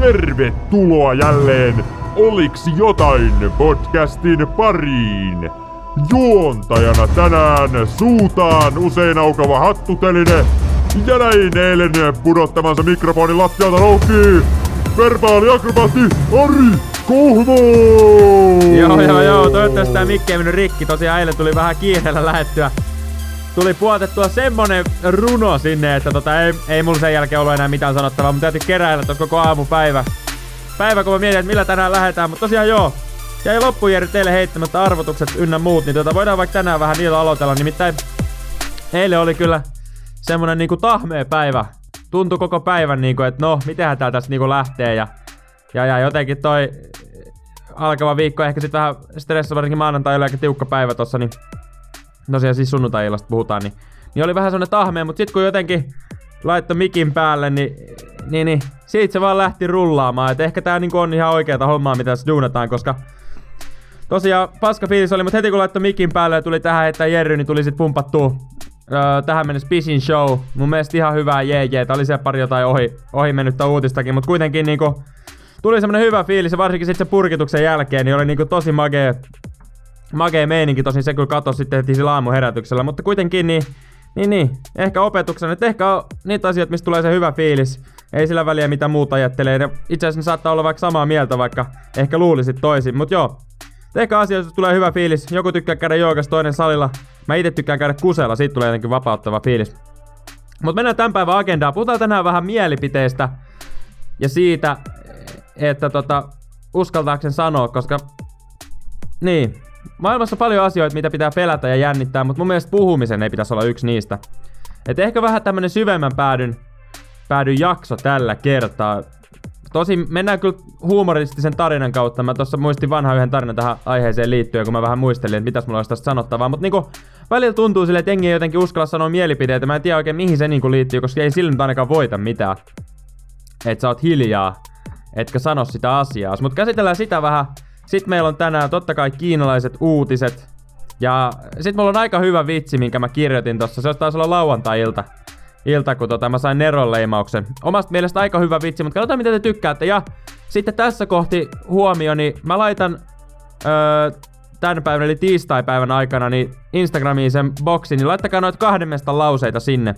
Tervetuloa jälleen Oliks jotain podcastin pariin. Juontajana tänään suutaan usein aukava hattuteline ja näin eilen pudottamansa mikrofonin lattialta rouhkii verbaaliakrobaatti Ari Kohmo! Joo, joo, joo. Toivottavasti tää mikki ei mennyt rikki. Tosiaan eilen tuli vähän kiireellä lähettyä. Tuli puotettua semmonen runo sinne, että tota, ei, ei mulla sen jälkeen ollut enää mitään sanottavaa. Mun täytyy keräillä tos koko aamupäivä. Päivä, kun mä mietin, että millä tänään lähetään. Mutta tosiaan joo, jäi loppujeri teille heittämättä arvotukset ynnä muut, niin tota, voidaan vaikka tänään vähän niillä aloitella. Nimittäin eilen oli kyllä semmonen niinku tahmea päivä. Tuntui koko päivän niinku, että no, mitenhän tää tästä niinku lähtee ja, ja, ja jotenkin toi alkava viikko, ehkä sitten vähän stressa, varsinkin maanantai oli aika tiukka päivä tossa, niin tosiaan siis sunnuntai puhutaan, niin, niin oli vähän semmonen tahmea, mutta sitten kun jotenkin laittoi mikin päälle, niin, niin, niin siitä se vaan lähti rullaamaan. Et ehkä tää niinku on ihan oikeeta hommaa, mitä tässä duunataan, koska tosiaan paska fiilis oli, mutta heti kun laittoi mikin päälle ja tuli tähän että Jerry, niin tuli sit pumpattua öö, tähän mennessä Pisin Show. Mun mielestä ihan hyvää JJ. Tää oli se pari jotain ohi, ohi mennyttä uutistakin, mutta kuitenkin niinku tuli semmonen hyvä fiilis varsinkin sitten se purkituksen jälkeen, niin oli niinku tosi magee, magee meininki. Tosin se kyllä katosi sitten heti sillä aamuherätyksellä, mutta kuitenkin niin, niin, niin. Ehkä opetuksena, että ehkä on niitä asioita, mistä tulee se hyvä fiilis. Ei sillä väliä mitä muuta ajattelee. Ja itse asiassa ne saattaa olla vaikka samaa mieltä, vaikka ehkä luulisit toisin. Mutta joo, Ehkä asioista tulee hyvä fiilis. Joku tykkää käydä joogas, toinen salilla. Mä itse tykkään käydä kusella, siitä tulee jotenkin vapauttava fiilis. Mutta mennään tämän päivän agendaan. Puhutaan tänään vähän mielipiteistä ja siitä, että tota, uskaltaako sen sanoa, koska niin, maailmassa on paljon asioita, mitä pitää pelätä ja jännittää, mutta mun mielestä puhumisen ei pitäisi olla yksi niistä. Et ehkä vähän tämmönen syvemmän päädyn, päädyn jakso tällä kertaa. Tosi mennään kyllä huumoristisen tarinan kautta. Mä tuossa muistin vanha yhden tarinan tähän aiheeseen liittyen, kun mä vähän muistelin, että mitäs mulla olisi tästä sanottavaa. Mutta niinku, välillä tuntuu silleen, että jengi ei jotenkin uskalla sanoa mielipiteitä. Mä en tiedä oikein mihin se niinku liittyy, koska ei sillä nyt ainakaan voita mitään. Että sä oot hiljaa, etkä sano sitä asiaa. Mutta käsitellään sitä vähän. Sitten meillä on tänään totta kai kiinalaiset uutiset. Ja sitten mulla on aika hyvä vitsi, minkä mä kirjoitin tossa. Se taisi olla lauantai-ilta ilta, kun tota, mä sain Neron leimauksen. Omasta mielestä aika hyvä vitsi, mutta katsotaan mitä te tykkäätte. Ja sitten tässä kohti huomio, niin mä laitan öö, tämän päivän eli tiistai-päivän aikana niin Instagramiin sen boksi, niin laittakaa noita kahden lauseita sinne.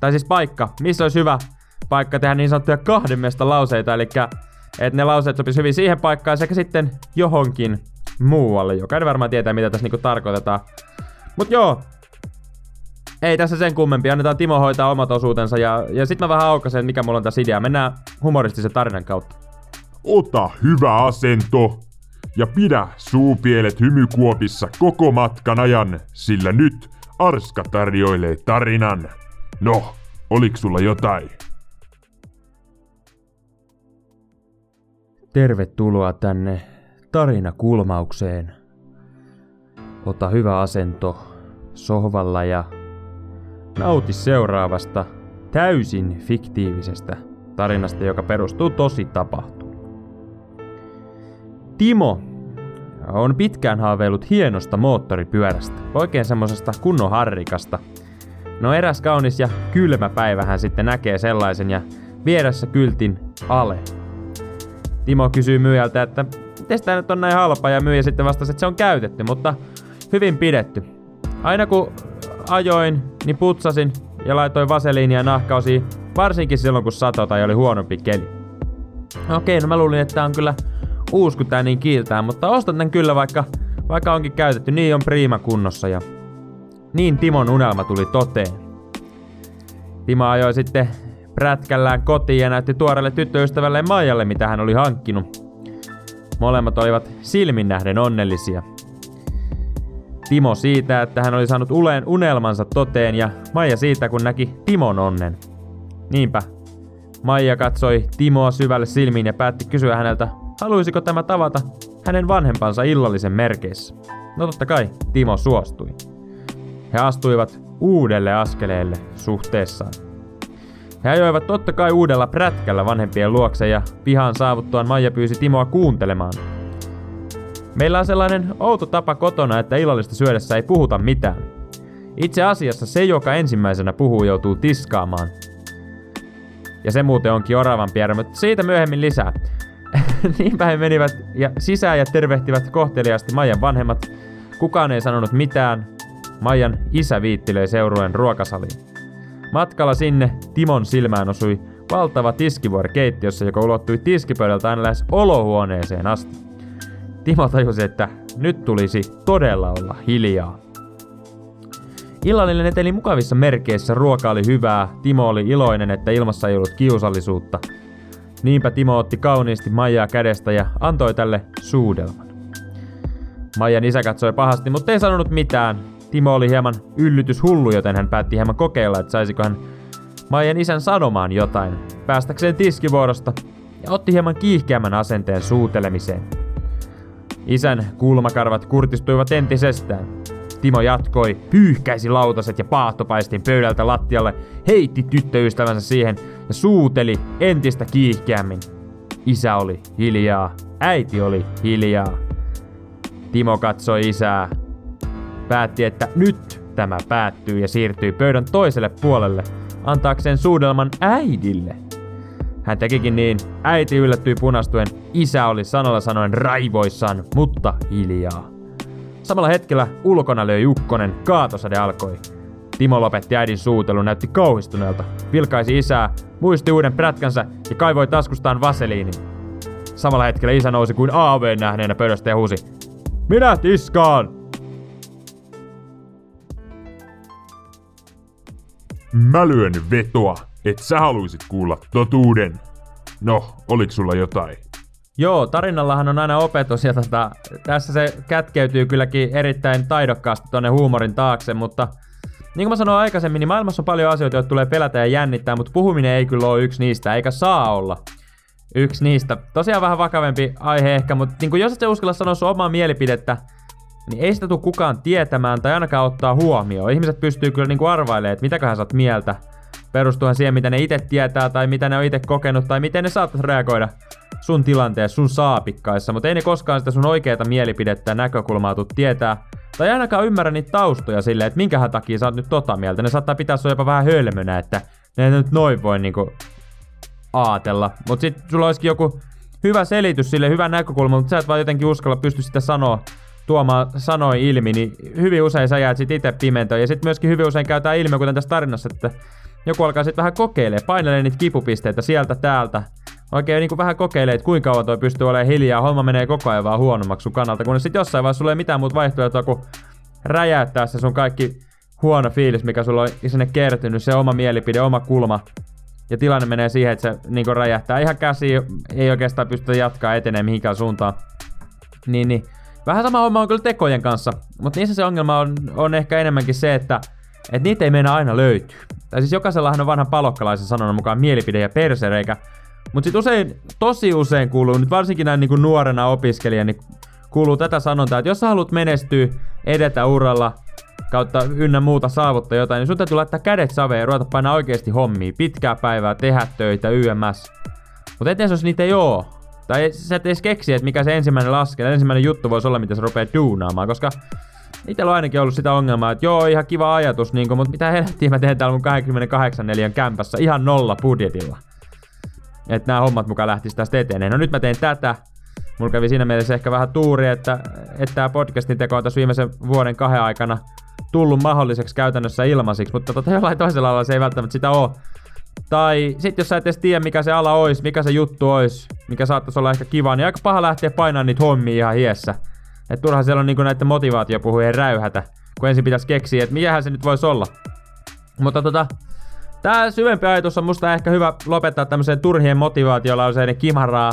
Tai siis paikka, missä olisi hyvä paikka tehdä niin sanottuja kahden lauseita, eli että ne lauseet sopisi hyvin siihen paikkaan sekä sitten johonkin muualle. Jokainen varmaan tietää, mitä tässä niinku tarkoitetaan. Mut joo, ei tässä sen kummempi. Annetaan Timo hoitaa omat osuutensa ja, ja sitten mä vähän aukasen, mikä mulla on tässä idea. Mennään humoristisen tarinan kautta. Ota hyvä asento ja pidä suupielet hymykuopissa koko matkan ajan, sillä nyt Arska tarjoilee tarinan. No, oliks sulla jotain? Tervetuloa tänne tarinakulmaukseen. Ota hyvä asento sohvalla ja Nauti seuraavasta täysin fiktiivisestä tarinasta, joka perustuu tosi tapahtumaan. Timo on pitkään haaveillut hienosta moottoripyörästä, oikein semmosesta kunnon harrikasta. No eräs kaunis ja kylmä päivä hän sitten näkee sellaisen ja vieressä kyltin ale. Timo kysyy myyjältä, että miten tämä nyt on näin halpa ja myyjä sitten vastasi, että se on käytetty, mutta hyvin pidetty. Aina kun ajoin, niin putsasin ja laitoin vaseliinia nahkausiin, varsinkin silloin kun sato tai oli huonompi keli. Okei, no mä luulin, että tää on kyllä uusi, kun tää niin kiiltää, mutta ostan tän kyllä vaikka, vaikka onkin käytetty, niin on priima kunnossa ja niin Timon unelma tuli toteen. Timo ajoi sitten prätkällään kotiin ja näytti tuoreelle tyttöystävälle Maijalle, mitä hän oli hankkinut. Molemmat olivat silmin nähden onnellisia – Timo siitä, että hän oli saanut uleen unelmansa toteen ja Maija siitä, kun näki Timon onnen. Niinpä. Maija katsoi Timoa syvälle silmiin ja päätti kysyä häneltä, haluaisiko tämä tavata hänen vanhempansa illallisen merkeissä. No totta kai, Timo suostui. He astuivat uudelle askeleelle suhteessaan. He ajoivat totta kai uudella prätkällä vanhempien luokse ja pihan saavuttuaan Maija pyysi Timoa kuuntelemaan, Meillä on sellainen outo tapa kotona, että illallista syödessä ei puhuta mitään. Itse asiassa se, joka ensimmäisenä puhuu, joutuu tiskaamaan. Ja se muuten onkin oravan pierä, mutta siitä myöhemmin lisää. Niinpä he menivät ja sisään ja tervehtivät kohteliaasti Maijan vanhemmat. Kukaan ei sanonut mitään. Maijan isä viittilöi seurueen ruokasaliin. Matkalla sinne Timon silmään osui valtava tiskivuori keittiössä, joka ulottui tiskipöydältä aina lähes olohuoneeseen asti. Timo tajusi, että nyt tulisi todella olla hiljaa. Illallinen eteli mukavissa merkeissä, ruoka oli hyvää, Timo oli iloinen, että ilmassa ei ollut kiusallisuutta. Niinpä Timo otti kauniisti Maijaa kädestä ja antoi tälle suudelman. Maijan isä katsoi pahasti, mutta ei sanonut mitään. Timo oli hieman yllytyshullu, joten hän päätti hieman kokeilla, että saisiko hän Maijan isän sanomaan jotain, päästäkseen tiskivuorosta, ja otti hieman kiihkeämmän asenteen suutelemiseen. Isän kulmakarvat kurtistuivat entisestään. Timo jatkoi, pyyhkäisi lautaset ja paahtopaistin pöydältä lattialle, heitti tyttöystävänsä siihen ja suuteli entistä kiihkeämmin. Isä oli hiljaa, äiti oli hiljaa. Timo katsoi isää. Päätti, että nyt tämä päättyy ja siirtyi pöydän toiselle puolelle, antaakseen suudelman äidille. Hän tekikin niin. Äiti yllättyi punastuen. Isä oli sanalla sanoen raivoissaan, mutta hiljaa. Samalla hetkellä ulkona löi ukkonen, kaatosade alkoi. Timo lopetti äidin suutelun, näytti kauhistuneelta. Vilkaisi isää, muisti uuden prätkänsä ja kaivoi taskustaan vaseliinin. Samalla hetkellä isä nousi kuin aaveen nähneenä pöydästä ja huusi. Minä tiskaan! Mä lyön vetoa, että sä haluisit kuulla totuuden. No, oliks sulla jotain? Joo, tarinallahan on aina opetus ja tota, tässä se kätkeytyy kylläkin erittäin taidokkaasti tonne huumorin taakse, mutta niin kuin mä sanoin aikaisemmin, niin maailmassa on paljon asioita, joita tulee pelätä ja jännittää, mutta puhuminen ei kyllä ole yksi niistä, eikä saa olla yksi niistä. Tosiaan vähän vakavempi aihe ehkä, mutta niin kuin jos et sä uskalla sanoa sun omaa mielipidettä, niin ei sitä tule kukaan tietämään tai ainakaan ottaa huomioon. Ihmiset pystyy kyllä niin kuin arvailemaan, että mitäköhän sä oot mieltä, perustuen siihen, mitä ne itse tietää tai mitä ne on itse kokenut tai miten ne saattaisi reagoida sun tilanteessa, sun saapikkaissa, mutta ei ne koskaan sitä sun oikeata mielipidettä ja näkökulmaa tuu tietää. Tai ainakaan ymmärrä niitä taustoja silleen, että minkähän takia sä oot nyt tota mieltä. Ne saattaa pitää sua jopa vähän hölmönä, että ne nyt noin voi niinku aatella. Mut sit sulla olisikin joku hyvä selitys sille, hyvä näkökulma, mutta sä et vaan jotenkin uskalla pysty sitä sanoa tuomaan sanoi ilmi, niin hyvin usein sä jäät sit itse pimentoon. Ja sitten myöskin hyvin usein käytetään ilmi, kuten tässä tarinassa, että joku alkaa sitten vähän kokeilemaan, painelee niitä kipupisteitä sieltä täältä. Oikein niin kuin vähän kokeilee, että kuinka kauan toi pystyy olemaan hiljaa, homma menee koko ajan vaan huonommaksi sun kannalta, kun sitten jossain vaiheessa sulla ei mitään muuta vaihtoehtoa kuin räjäyttää se sun kaikki huono fiilis, mikä sulla on sinne kertynyt, se oma mielipide, oma kulma. Ja tilanne menee siihen, että se niin räjähtää ihan käsi, ei oikeastaan pysty jatkaa etenee mihinkään suuntaan. Niin, niin. Vähän sama homma on kyllä tekojen kanssa, mutta niissä se ongelma on, on ehkä enemmänkin se, että et niitä ei mennä aina löytyy. Tai siis jokaisellahan on vanha palokkalaisen sanonnan mukaan mielipide ja persereikä. Mutta sitten usein, tosi usein kuuluu, nyt varsinkin näin niinku nuorena opiskelijana, niin kuuluu tätä sanontaa, että jos sä haluat menestyä, edetä uralla, kautta ynnä muuta saavuttaa jotain, niin sun täytyy laittaa kädet saveen ja ruveta painaa oikeasti hommia, pitkää päivää, tehdä töitä, YMS. Mutta eteen jos niitä ei oo, tai sä et edes keksi, että mikä se ensimmäinen laskel, ensimmäinen juttu voisi olla, mitä sä rupeat duunaamaan, koska Itellä on ainakin ollut sitä ongelmaa, että joo, ihan kiva ajatus, niin kuin, mutta mitä helvettiä mä teen täällä mun 28 neliön kämpässä ihan nolla budjetilla. Että nämä hommat mukaan lähtis tästä eteneen. No nyt mä teen tätä. Mulla kävi siinä mielessä ehkä vähän tuuri, että, että tämä podcastin teko on tässä viimeisen vuoden kahden aikana tullut mahdolliseksi käytännössä ilmaisiksi, mutta tota, jollain toisella alalla se ei välttämättä sitä ole. Tai sitten jos sä et edes tiedä mikä se ala olisi, mikä se juttu olisi, mikä saattaisi olla ehkä kiva, niin aika paha lähteä painamaan niitä hommia ihan hiessä. Että turha siellä on niinku näiden motivaatiopuhujen räyhätä, kun ensin pitäisi keksiä, että mikähän se nyt voisi olla. Mutta tota, tää syvempi ajatus on musta ehkä hyvä lopettaa tämmöiseen turhien motivaatiolauseiden kimaraa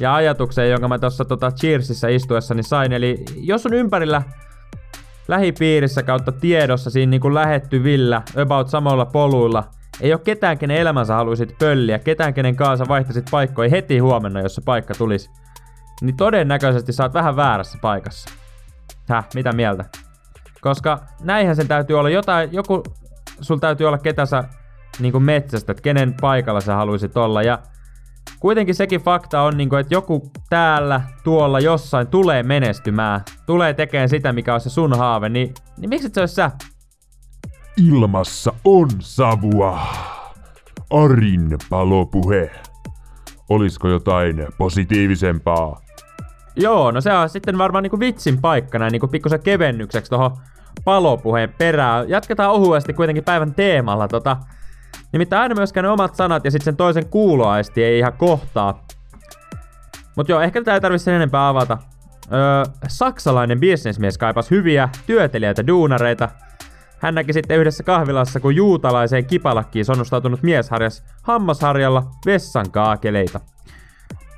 ja ajatukseen, jonka mä tuossa tota Cheersissä istuessani sain. Eli jos on ympärillä lähipiirissä kautta tiedossa siinä niinku lähettyvillä, about samoilla poluilla, ei ole ketään, kenen elämänsä haluaisit pölliä, ketään, kenen kanssa vaihtaisit paikkoja heti huomenna, jos se paikka tulisi niin todennäköisesti oot vähän väärässä paikassa. Häh, mitä mieltä? Koska näinhän sen täytyy olla jotain, joku, sul täytyy olla ketä sä niin metsästä, että kenen paikalla sä haluaisit olla. Ja kuitenkin sekin fakta on, niin kuin, että joku täällä, tuolla, jossain tulee menestymään, tulee tekemään sitä, mikä on se sun haave, niin, niin miksi se olisi sä? Ilmassa on savua. Arin palopuhe. Olisiko jotain positiivisempaa? Joo, no se on sitten varmaan niinku vitsin paikka näin niinku pikkusen kevennykseksi tohon palopuheen perään. Jatketaan ohuesti kuitenkin päivän teemalla. Tota, nimittäin aina myöskään ne omat sanat ja sitten sen toisen kuuloaisti ei ihan kohtaa. Mut joo, ehkä tätä ei tarvitse sen enempää avata. Öö, saksalainen bisnesmies kaipas hyviä, työteliäitä duunareita. Hän näki sitten yhdessä kahvilassa, kun juutalaiseen kipalakkiin sonnustautunut mies harjas hammasharjalla vessan kaakeleita.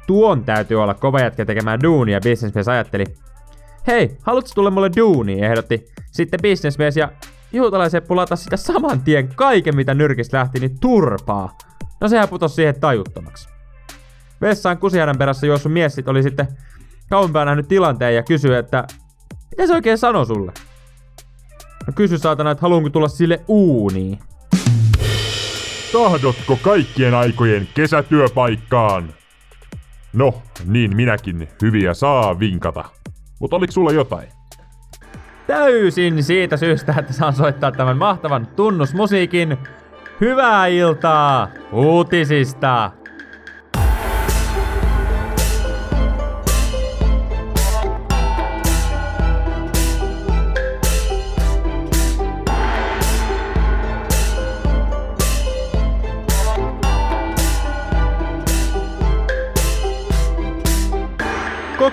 Tuon täytyy olla kova jätkä tekemään duunia, bisnesmies ajatteli. Hei, haluatko tulla mulle duuni, ehdotti. Sitten bisnesmies ja juutalaisen pulata sitä saman tien kaiken mitä nyrkistä lähti, niin turpaa. No sehän putosi siihen tajuttomaksi. Vessaan kusihädän perässä juossut mies sit oli sitten kauempaa nähnyt tilanteen ja kysyi, että mitä se oikein sanoi sulle? No kysy saatana, että haluanko tulla sille uuniin. Tahdotko kaikkien aikojen kesätyöpaikkaan? No, niin minäkin hyviä saa vinkata. Mutta oliko sulla jotain? Täysin siitä syystä, että saan soittaa tämän mahtavan tunnusmusiikin. Hyvää iltaa uutisista!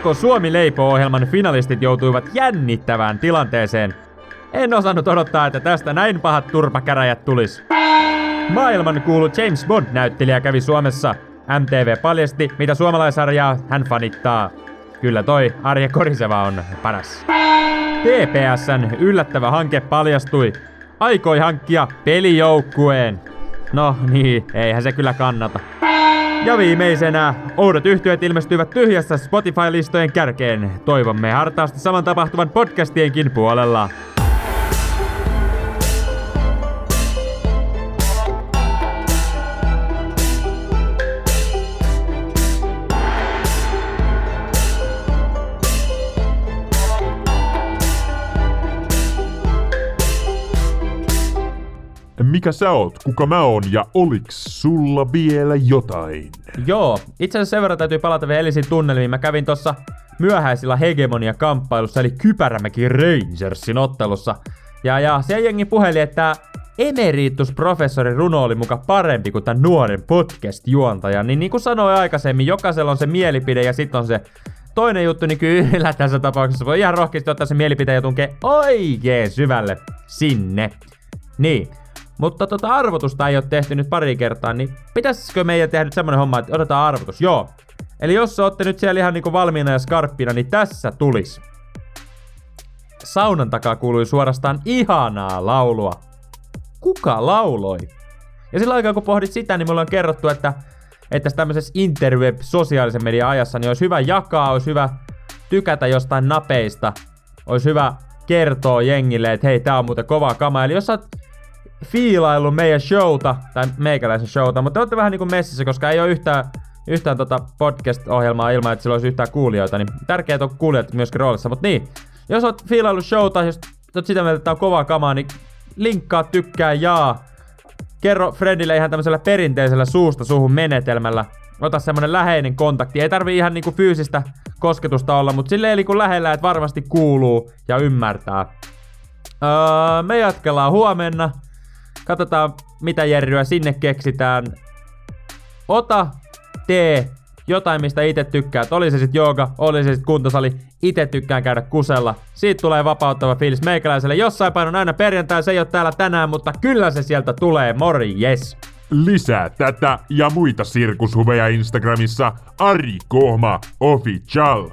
Koko Suomi Leipo-ohjelman finalistit joutuivat jännittävään tilanteeseen. En osannut odottaa, että tästä näin pahat turpakäräjät tulis. Maailman kuulu James Bond-näyttelijä kävi Suomessa. MTV paljasti, mitä suomalaisarjaa hän fanittaa. Kyllä toi Arje Koriseva on paras. TPSn yllättävä hanke paljastui. Aikoi hankkia pelijoukkueen. No niin, eihän se kyllä kannata. Ja viimeisenä, oudot yhtiöt ilmestyivät tyhjässä Spotify-listojen kärkeen. Toivomme hartaasti saman tapahtuvan podcastienkin puolella. Mikä sä oot, kuka mä oon ja oliks sulla vielä jotain? Joo, itse asiassa sen verran täytyy palata vielä Elisin tunnelmiin. Mä kävin tossa myöhäisillä hegemonia-kamppailussa, eli Kypärämäki Rangersin ottelussa. Ja, ja se jengi puheli, että emeritusprofessori Runo oli muka parempi kuin tämän nuoren podcast-juontaja. Niin niin kuin sanoin aikaisemmin, jokaisella on se mielipide ja sitten on se toinen juttu, niin kyllä tässä tapauksessa voi ihan rohkeasti ottaa se mielipide ja tunkea oikein syvälle sinne. Niin. Mutta tota arvotusta ei ole tehty nyt pari kertaa, niin pitäisikö meidän tehdä nyt semmonen homma, että otetaan arvotus? Joo. Eli jos olette nyt siellä ihan niinku valmiina ja skarppina, niin tässä tulis. Saunan takaa kuului suorastaan ihanaa laulua. Kuka lauloi? Ja sillä aikaa kun pohdit sitä, niin mulla on kerrottu, että, että tämmöisessä interweb sosiaalisen median ajassa, niin olisi hyvä jakaa, olisi hyvä tykätä jostain napeista, olisi hyvä kertoa jengille, että hei, tää on muuten kova kama. Eli jos sä oot fiilaillut meidän showta, tai meikäläisen showta, mutta te olette vähän niinku messissä, koska ei ole yhtään, yhtään tota podcast-ohjelmaa ilman, että sillä olisi yhtään kuulijoita, niin tärkeää on kuulijat myöskin roolissa. Mutta niin, jos oot fiilaillut showta, jos oot sitä mieltä, että on kovaa kamaa, niin linkkaa, tykkää, jaa. Kerro friendille ihan tämmöisellä perinteisellä suusta suhun menetelmällä. Ota semmonen läheinen kontakti. Ei tarvi ihan niinku fyysistä kosketusta olla, mutta silleen niinku lähellä, että varmasti kuuluu ja ymmärtää. Öö, me jatkellaan huomenna. Katsotaan, mitä järryä sinne keksitään. Ota, tee jotain, mistä itse tykkäät. Oli se sit jooga, oli se sit kuntosali. Itse tykkään käydä kusella. Siitä tulee vapauttava fiilis meikäläiselle. Jossain päin aina perjantai, se ei ole täällä tänään, mutta kyllä se sieltä tulee. Morjes! Lisää tätä ja muita sirkushuveja Instagramissa Ari Kohma Official.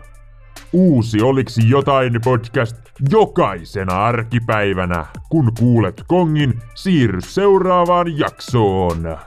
Uusi Oliksi jotain podcast jokaisena arkipäivänä. Kun kuulet kongin, siirry seuraavaan jaksoon.